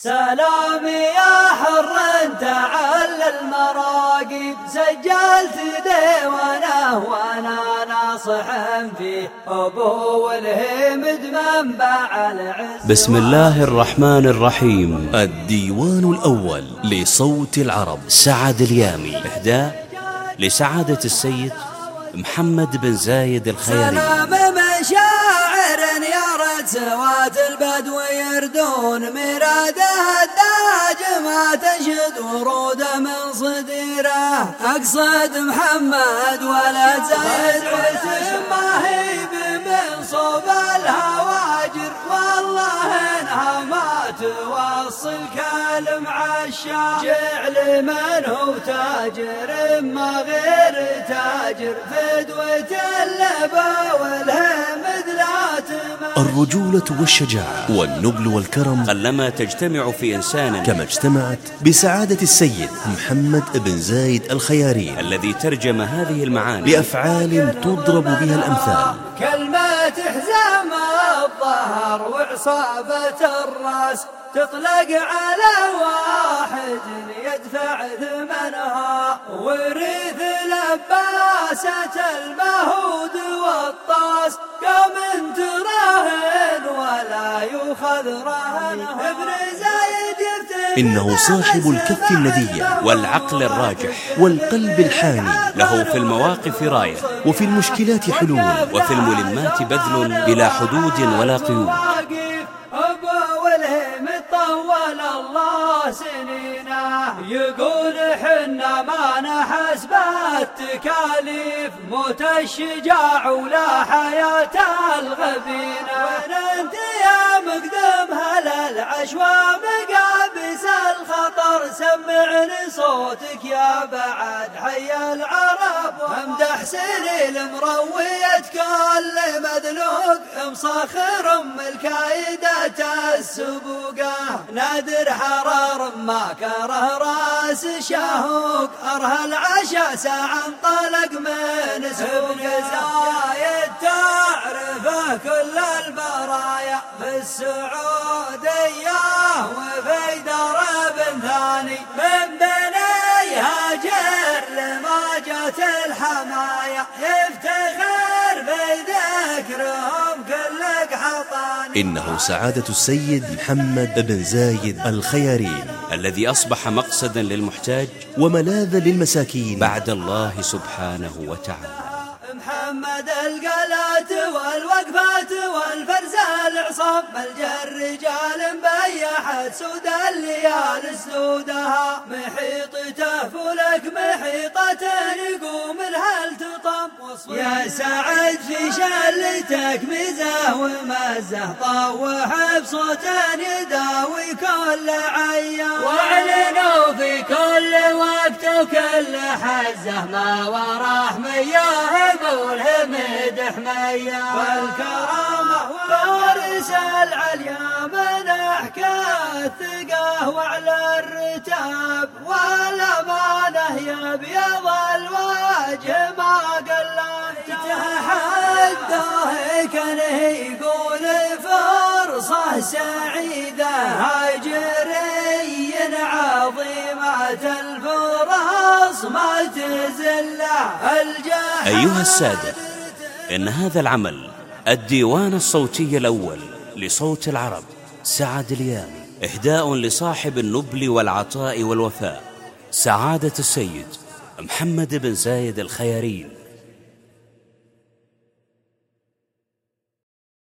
سلام يا حر تعال المراقب. سجلت ديوانه وأنا ناصح فيه ابو الهمد منبع العز. بسم الله الرحمن الرحيم. الديوان الأول لصوت العرب سعد اليامي. إهداء لسعادة السيد محمد بن زايد الخيري. مشاعر يرد سوات البدو يردون مراده الداج ما تشد ورود من صديره. أقصد محمد ولد زايد عتم ما هي من صوب الهواجر. والله انها ما توصل كلم عشاق جعل من هو تاجر ما غير تاجر. فدوة اللبا تمر الرجولة والشجاعة والنبل والكرم قلما تجتمع في إنسان كما اجتمعت بسعادة السيد محمد بن زايد الخياري الذي ترجم هذه المعاني بأفعال تضرب بها الأمثال. كلمة حزام الظهر وعصابة الرأس تطلق على واحد يدفع ثمنها وريث لباسة المهود والطاس. قوم تراهن إنه صاحب الكف الندية والعقل الراجح والقلب الحاني. له في المواقف راية وفي المشكلات حلول وفي الملمات بذل بلا حدود ولا قيود. طول الله سنينه يقول حنا ما نحس بالتكاليف موت الشجاع ولا حياة الغبينة. وين أنت يا صوتك يا بعد حي العرب. امدح سنين مروية كل مذلوق مصخر أم الكايدة السبوقة نادر حرار ما كره راس شاهوق ارها العشاء ساعة انطلق من سوق. زايد تعرفه كل البرايا. في السعودية إنه سعادة السيد محمد بن زايد الخياري الذي أصبح مقصدا للمحتاج وملاذا للمساكين. بعد الله سبحانه وتعالى. محمد القلات والوقفات والفرز العصام ملجا الرجال مبيحت سود الليال سودها محيطته فلك محيطة يقوم الهل تطم يا سعد في شلتك مزه ومزه طوح بصوت يداوي كل عيان. وكل حزه ما وراه مياه والهمد حمية. والكرامة فارس العليا من أحكى الثقة وعلى الرتاب. والأمانة يا بيض الوجه ما قلت تحداه كان يقول فرصة سعيدة. هاجري عظيمة الفرص الجاه أيها السادة إن هذا العمل الديوان الصوتي الأول لصوت العرب سعد اليامي. إهداء لصاحب النبل والعطاء والوفاء سعادة السيد محمد بن زايد الخيارين